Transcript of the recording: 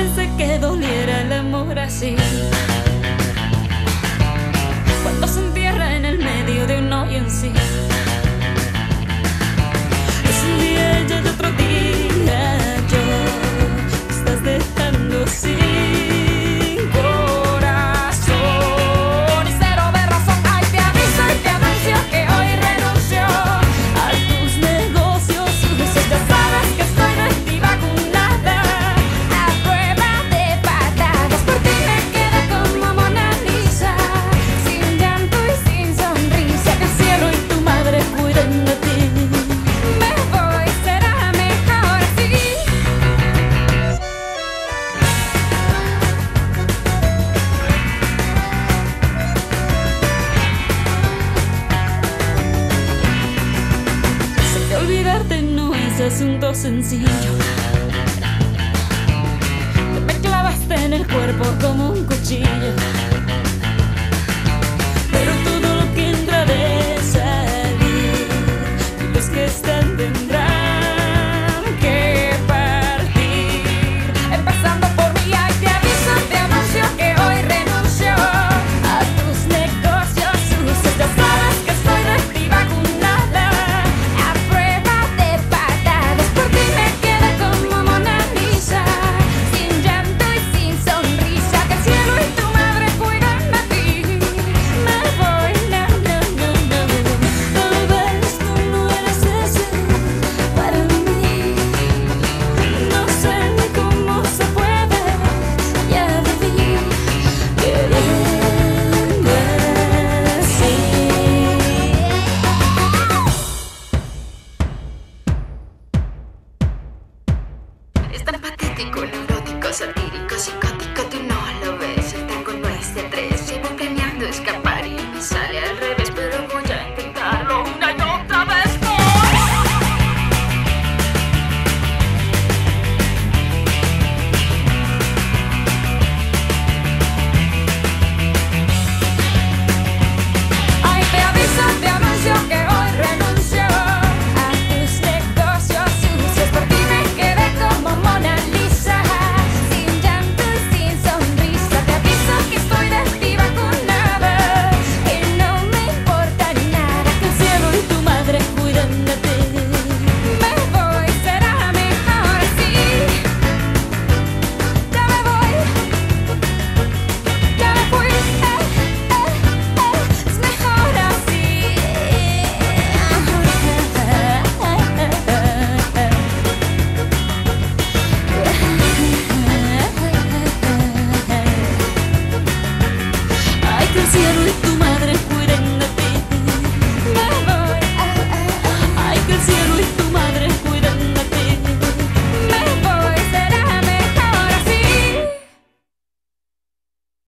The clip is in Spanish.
pensé que doliera el amor así. Cuando se entierra en el medio de un hoyo en sí. 多想自由。Es tan patético, neurótico, satírico, psicótico.